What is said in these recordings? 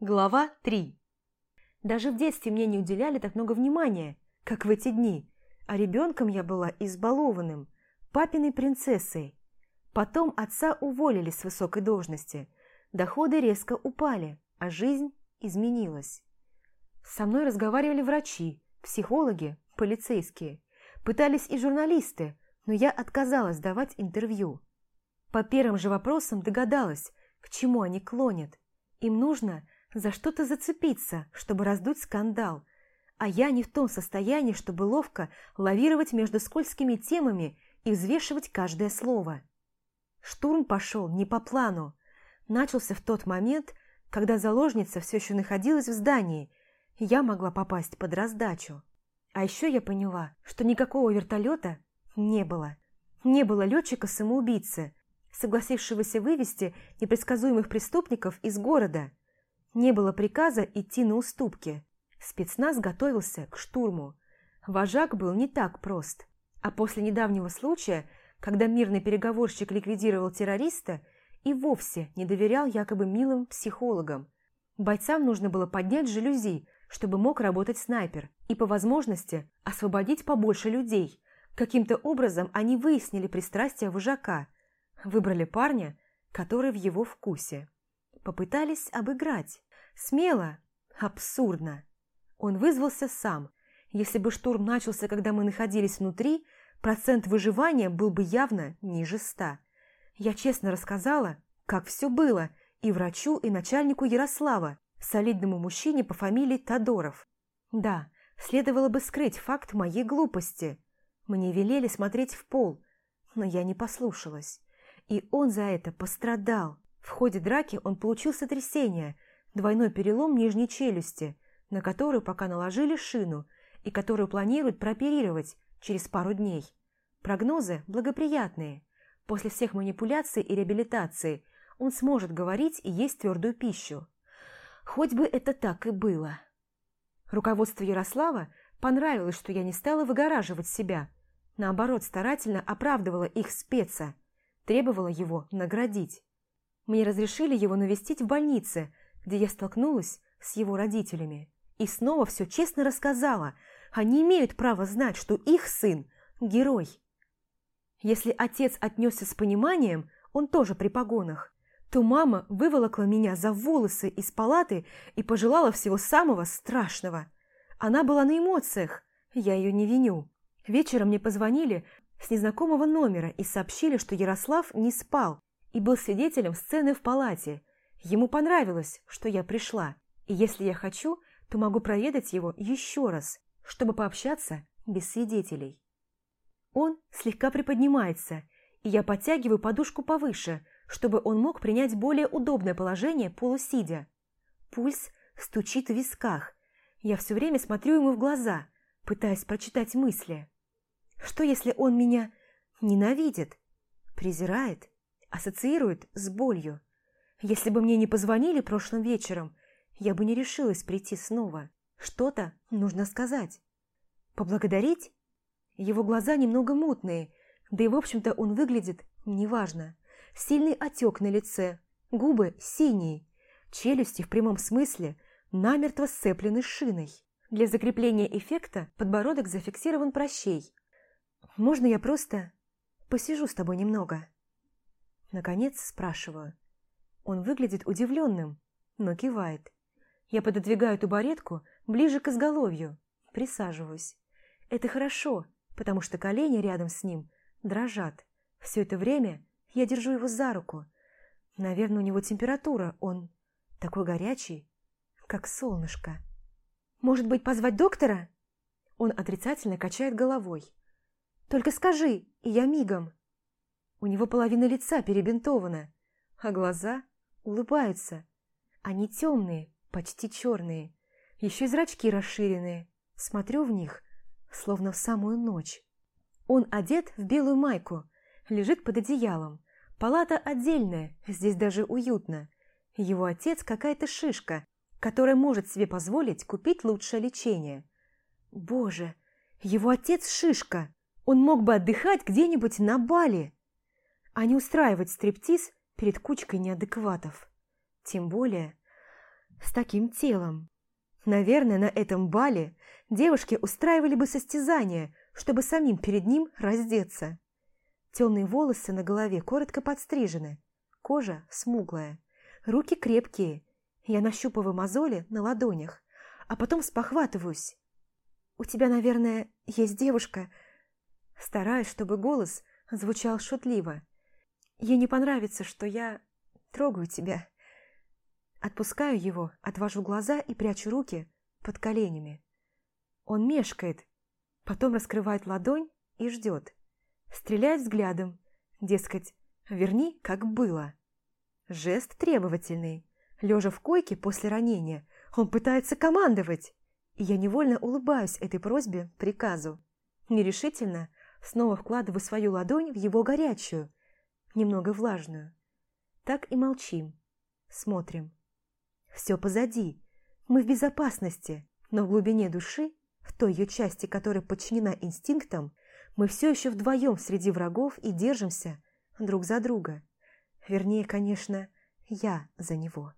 Глава 3 Даже в детстве мне не уделяли так много внимания, как в эти дни, а ребенком я была избалованным, папиной принцессой. Потом отца уволили с высокой должности, доходы резко упали, а жизнь изменилась. Со мной разговаривали врачи, психологи, полицейские. Пытались и журналисты, но я отказалась давать интервью. По первым же вопросам догадалась, к чему они клонят. Им нужно за что-то зацепиться, чтобы раздуть скандал, а я не в том состоянии, чтобы ловко лавировать между скользкими темами и взвешивать каждое слово. Штурм пошел не по плану. Начался в тот момент, когда заложница все еще находилась в здании, и я могла попасть под раздачу. А еще я поняла, что никакого вертолета не было. Не было летчика-самоубийцы, согласившегося вывести непредсказуемых преступников из города – не было приказа идти на уступки. Спецназ готовился к штурму. Вожак был не так прост. А после недавнего случая, когда мирный переговорщик ликвидировал террориста, и вовсе не доверял якобы милым психологам. Бойцам нужно было поднять жалюзи, чтобы мог работать снайпер, и по возможности освободить побольше людей. Каким-то образом они выяснили пристрастие вожака, выбрали парня, который в его вкусе. Попытались обыграть. Смело, абсурдно. Он вызвался сам. Если бы штурм начался, когда мы находились внутри, процент выживания был бы явно ниже ста. Я честно рассказала, как все было, и врачу, и начальнику Ярослава, солидному мужчине по фамилии Тодоров. Да, следовало бы скрыть факт моей глупости. Мне велели смотреть в пол, но я не послушалась. И он за это пострадал. В ходе драки он получил сотрясение – двойной перелом нижней челюсти, на которую пока наложили шину и которую планируют прооперировать через пару дней. Прогнозы благоприятные. После всех манипуляций и реабилитации он сможет говорить и есть твердую пищу. Хоть бы это так и было. Руководство Ярослава понравилось, что я не стала выгораживать себя. Наоборот, старательно оправдывала их спеца, требовала его наградить. Мне разрешили его навестить в больнице – где я столкнулась с его родителями. И снова все честно рассказала. Они имеют право знать, что их сын – герой. Если отец отнесся с пониманием, он тоже при погонах, то мама выволокла меня за волосы из палаты и пожелала всего самого страшного. Она была на эмоциях, я ее не виню. Вечером мне позвонили с незнакомого номера и сообщили, что Ярослав не спал и был свидетелем сцены в палате – Ему понравилось, что я пришла, и если я хочу, то могу проведать его еще раз, чтобы пообщаться без свидетелей. Он слегка приподнимается, и я подтягиваю подушку повыше, чтобы он мог принять более удобное положение полусидя. Пульс стучит в висках. Я все время смотрю ему в глаза, пытаясь прочитать мысли. Что если он меня ненавидит, презирает, ассоциирует с болью? Если бы мне не позвонили прошлым вечером, я бы не решилась прийти снова. Что-то нужно сказать. Поблагодарить? Его глаза немного мутные, да и, в общем-то, он выглядит неважно. Сильный отек на лице, губы синие, челюсти в прямом смысле намертво сцеплены шиной. Для закрепления эффекта подбородок зафиксирован прощей. «Можно я просто посижу с тобой немного?» Наконец спрашиваю. Он выглядит удивленным, но кивает. Я пододвигаю табуретку ближе к изголовью, присаживаюсь. Это хорошо, потому что колени рядом с ним дрожат. Все это время я держу его за руку. Наверное, у него температура, он такой горячий, как солнышко. «Может быть, позвать доктора?» Он отрицательно качает головой. «Только скажи, и я мигом». У него половина лица перебинтована, а глаза улыбаются. Они темные, почти черные, еще и зрачки расширенные. Смотрю в них, словно в самую ночь. Он одет в белую майку, лежит под одеялом. Палата отдельная, здесь даже уютно. Его отец какая-то шишка, которая может себе позволить купить лучшее лечение. Боже, его отец шишка! Он мог бы отдыхать где-нибудь на Бали, а не устраивать стриптиз перед кучкой неадекватов. Тем более... с таким телом. Наверное, на этом бале девушки устраивали бы состязание, чтобы самим перед ним раздеться. Темные волосы на голове коротко подстрижены, кожа смуглая, руки крепкие. Я нащупываю мозоли на ладонях, а потом спохватываюсь. «У тебя, наверное, есть девушка?» Стараюсь, чтобы голос звучал шутливо. «Ей не понравится, что я трогаю тебя». Отпускаю его, отвожу глаза и прячу руки под коленями. Он мешкает, потом раскрывает ладонь и ждет. Стреляет взглядом, дескать, верни, как было. Жест требовательный. Лежа в койке после ранения, он пытается командовать. И я невольно улыбаюсь этой просьбе, приказу. Нерешительно снова вкладываю свою ладонь в его горячую, немного влажную. Так и молчим, смотрим. Все позади. Мы в безопасности, но в глубине души, в той ее части, которая подчинена инстинктам, мы все еще вдвоем среди врагов и держимся друг за друга. Вернее, конечно, я за него.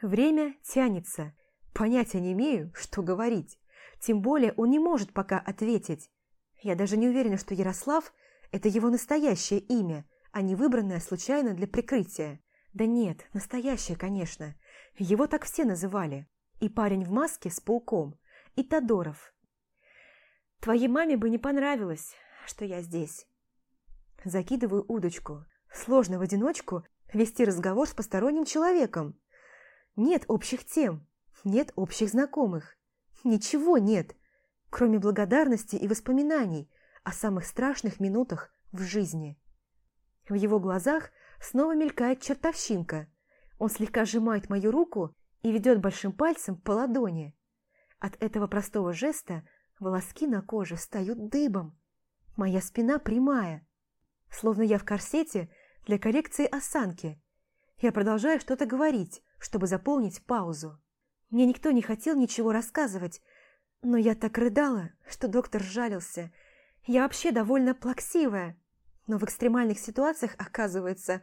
Время тянется. Понятия не имею, что говорить. Тем более он не может пока ответить. Я даже не уверена, что Ярослав – это его настоящее имя, а не выбранное случайно для прикрытия. Да нет, настоящее, конечно. Его так все называли. И парень в маске с пауком, и Тодоров. Твоей маме бы не понравилось, что я здесь. Закидываю удочку. Сложно в одиночку вести разговор с посторонним человеком. Нет общих тем, нет общих знакомых. Ничего нет, кроме благодарности и воспоминаний о самых страшных минутах в жизни. В его глазах снова мелькает чертовщинка. Он слегка сжимает мою руку и ведет большим пальцем по ладони. От этого простого жеста волоски на коже встают дыбом. Моя спина прямая, словно я в корсете для коррекции осанки. Я продолжаю что-то говорить, чтобы заполнить паузу. Мне никто не хотел ничего рассказывать, но я так рыдала, что доктор жалился. Я вообще довольно плаксивая, но в экстремальных ситуациях, оказывается,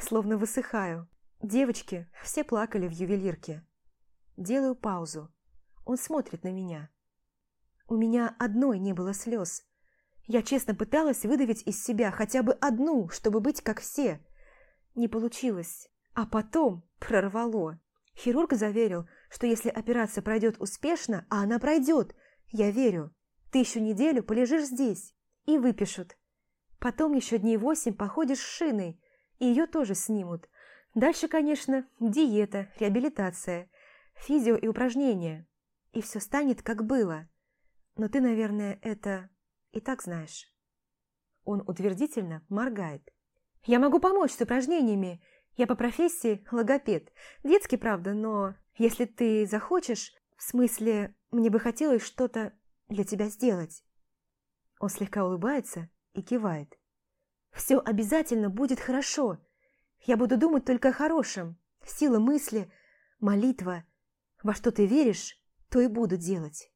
словно высыхаю. Девочки все плакали в ювелирке. Делаю паузу. Он смотрит на меня. У меня одной не было слез. Я честно пыталась выдавить из себя хотя бы одну, чтобы быть как все. Не получилось. А потом прорвало. Хирург заверил, что если операция пройдет успешно, а она пройдет, я верю, ты еще неделю полежишь здесь и выпишут. Потом еще дней восемь походишь с шиной, и ее тоже снимут. Дальше, конечно, диета, реабилитация, физио и упражнения. И все станет, как было. Но ты, наверное, это и так знаешь. Он утвердительно моргает. Я могу помочь с упражнениями. Я по профессии логопед. Детский, правда, но если ты захочешь, в смысле, мне бы хотелось что-то для тебя сделать. Он слегка улыбается и кивает. Все обязательно будет хорошо. Я буду думать только о хорошем. Сила мысли, молитва. Во что ты веришь, то и буду делать.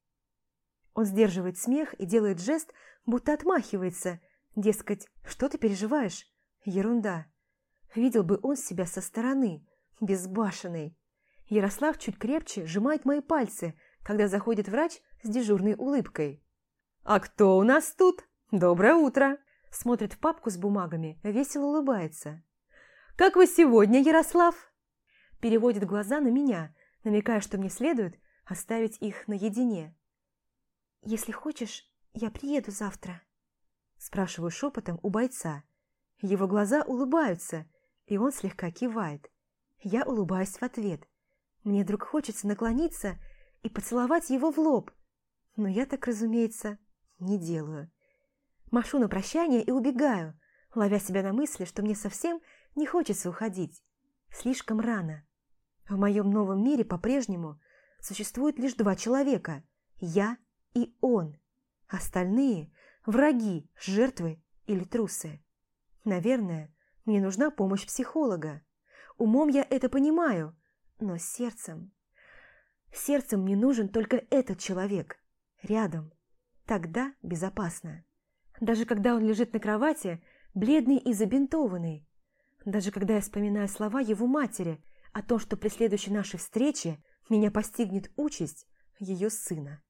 Он сдерживает смех и делает жест, будто отмахивается. Дескать, что ты переживаешь? Ерунда. Видел бы он себя со стороны, безбашенный. Ярослав чуть крепче сжимает мои пальцы, когда заходит врач с дежурной улыбкой. «А кто у нас тут? Доброе утро!» Смотрит в папку с бумагами, весело улыбается. «Как вы сегодня, Ярослав?» Переводит глаза на меня, намекая, что мне следует оставить их наедине. «Если хочешь, я приеду завтра», – спрашиваю шепотом у бойца. Его глаза улыбаются, и он слегка кивает. Я улыбаюсь в ответ. Мне вдруг хочется наклониться и поцеловать его в лоб, но я так, разумеется, не делаю. Машу на прощание и убегаю, ловя себя на мысли, что мне совсем не хочется уходить. Слишком рано. В моем новом мире по-прежнему существует лишь два человека – я и он. Остальные – враги, жертвы или трусы. Наверное, мне нужна помощь психолога. Умом я это понимаю, но сердцем... Сердцем мне нужен только этот человек. Рядом. Тогда безопасно. Даже когда он лежит на кровати, бледный и забинтованный. Даже когда я вспоминаю слова его матери о том, что при следующей нашей встрече меня постигнет участь ее сына.